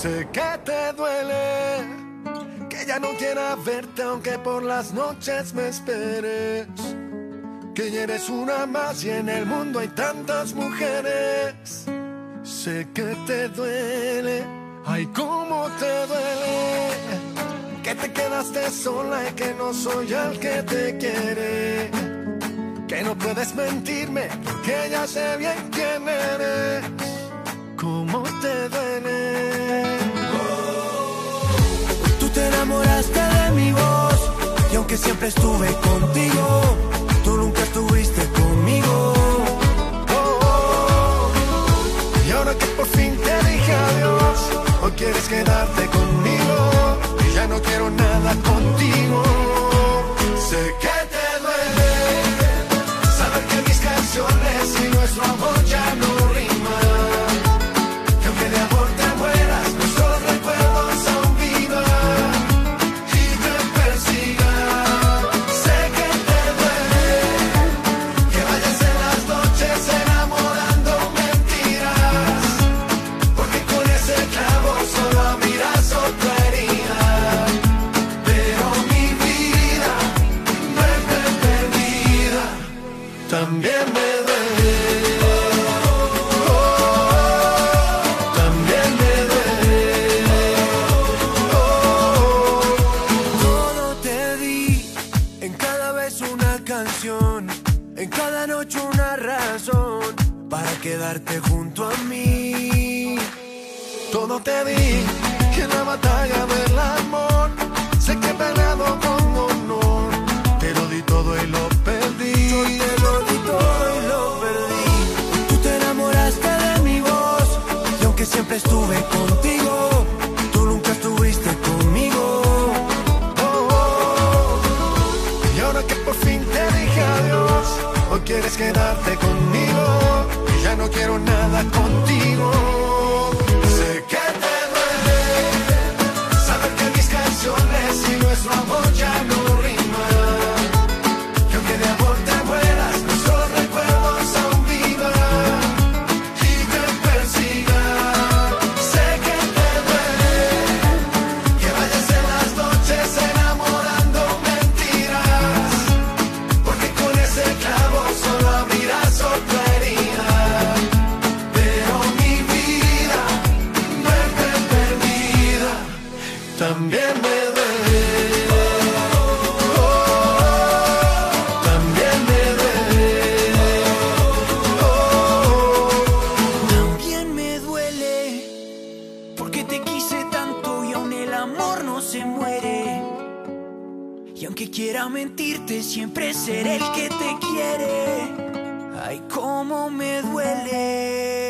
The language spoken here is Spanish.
Sé que te duele, que ya no quiera verte aunque por las noches me esperes. Que ya eres una más y en el mundo hay tantas mujeres. Sé que te duele, ay cómo te duele. Que te quedaste sola y que no soy el que te quiere. Que no puedes mentirme porque ya sé bien quién eres. ¿Cómo te duele? Aunque siempre estuve contigo, tú nunca estuviste conmigo. Y ahora que por fin te dije adiós, hoy quieres quedarte conmigo y ya no quiero nada contigo. También me duele. También me duele. Todo te di, en cada vez una canción, en cada noche una razón para quedarte junto a mí. Todo te di en la batalla del amor sé que he peleado con honor. Te lo di todo y lo estuve contigo, tú nunca estuviste conmigo. Oh, oh. Y ahora que por fin te dije adiós, hoy quieres quedarte conmigo y ya no quiero nada contigo. Se muere. Y aunque quiera mentirte, siempre seré el que te quiere. Ay, cómo me duele.